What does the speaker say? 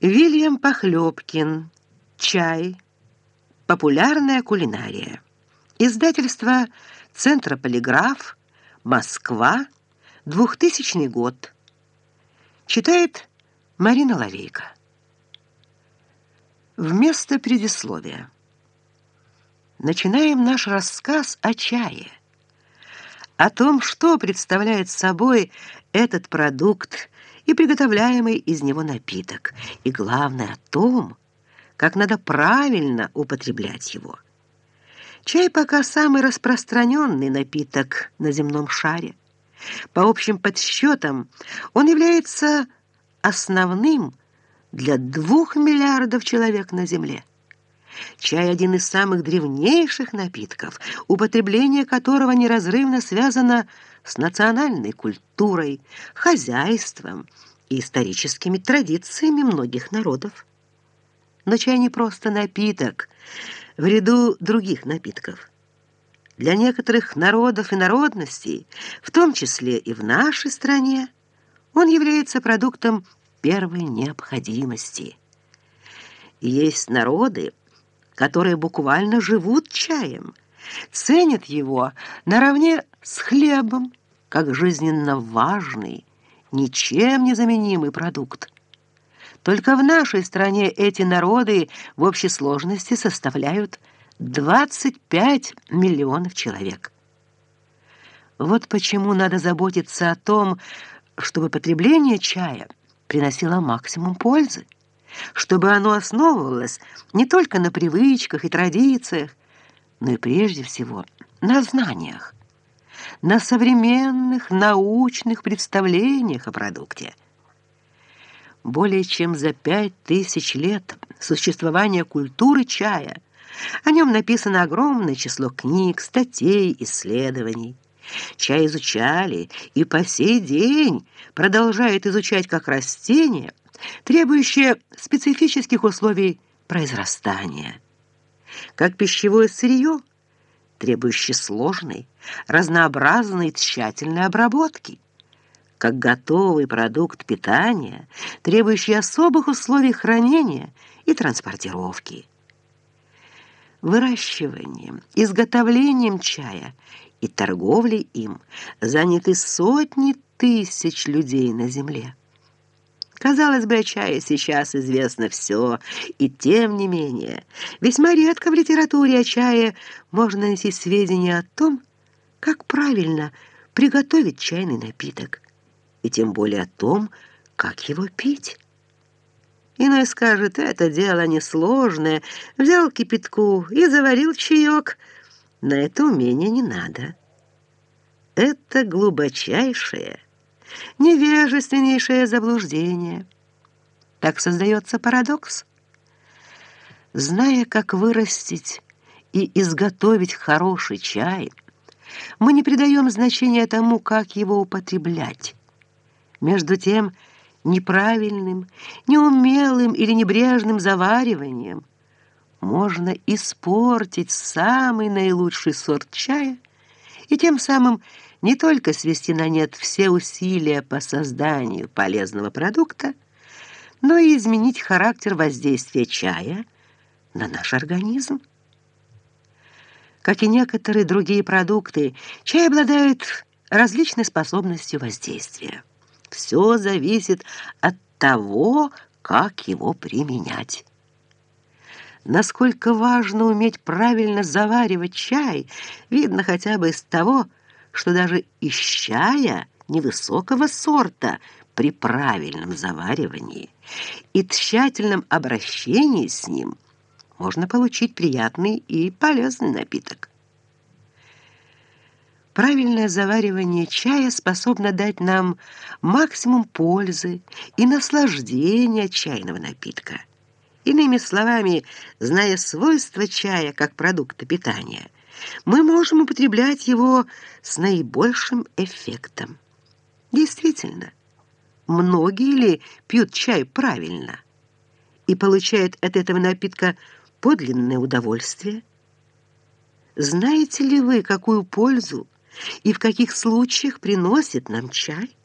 Вильям Похлебкин. Чай. Популярная кулинария. Издательство Центра Полиграф. Москва. 2000 год. Читает Марина Лавейко. Вместо предисловия. Начинаем наш рассказ о чае. О том, что представляет собой этот продукт и приготовляемый из него напиток, и главное о том, как надо правильно употреблять его. Чай пока самый распространенный напиток на земном шаре. По общим подсчетам он является основным для двух миллиардов человек на Земле. Чай – один из самых древнейших напитков, употребление которого неразрывно связано с национальной культурой, хозяйством и историческими традициями многих народов. Но чай не просто напиток в ряду других напитков. Для некоторых народов и народностей, в том числе и в нашей стране, он является продуктом первой необходимости. Есть народы, которые буквально живут чаем, ценят его наравне с хлебом, как жизненно важный, ничем не заменимый продукт. Только в нашей стране эти народы в общей сложности составляют 25 миллионов человек. Вот почему надо заботиться о том, чтобы потребление чая приносило максимум пользы, чтобы оно основывалось не только на привычках и традициях, но и прежде всего на знаниях на современных научных представлениях о продукте. Более чем за пять тысяч лет существования культуры чая о нем написано огромное число книг, статей, исследований. Чай изучали и по сей день продолжают изучать как растение, требующее специфических условий произрастания. Как пищевое сырье – требующий сложной, разнообразной тщательной обработки, как готовый продукт питания, требующий особых условий хранения и транспортировки. Выращиванием, изготовлением чая и торговлей им заняты сотни тысяч людей на земле. Казалось бы, о чае сейчас известно все, и тем не менее, весьма редко в литературе о чае можно найти сведения о том, как правильно приготовить чайный напиток, и тем более о том, как его пить. Иной скажет, это дело несложное, взял кипятку и заварил чаек. На это умения не надо. Это глубочайшее, невежественнейшее заблуждение. Так создается парадокс. Зная, как вырастить и изготовить хороший чай, мы не придаем значения тому, как его употреблять. Между тем, неправильным, неумелым или небрежным завариванием можно испортить самый наилучший сорт чая и тем самым не только свести на нет все усилия по созданию полезного продукта, но и изменить характер воздействия чая на наш организм. Как и некоторые другие продукты, чай обладает различной способностью воздействия. Все зависит от того, как его применять. Насколько важно уметь правильно заваривать чай, видно хотя бы из того, что даже из чая невысокого сорта при правильном заваривании и тщательном обращении с ним можно получить приятный и полезный напиток. Правильное заваривание чая способно дать нам максимум пользы и наслаждения чайного напитка. Иными словами, зная свойства чая как продукта питания – мы можем употреблять его с наибольшим эффектом. Действительно, многие ли пьют чай правильно и получают от этого напитка подлинное удовольствие? Знаете ли вы, какую пользу и в каких случаях приносит нам чай?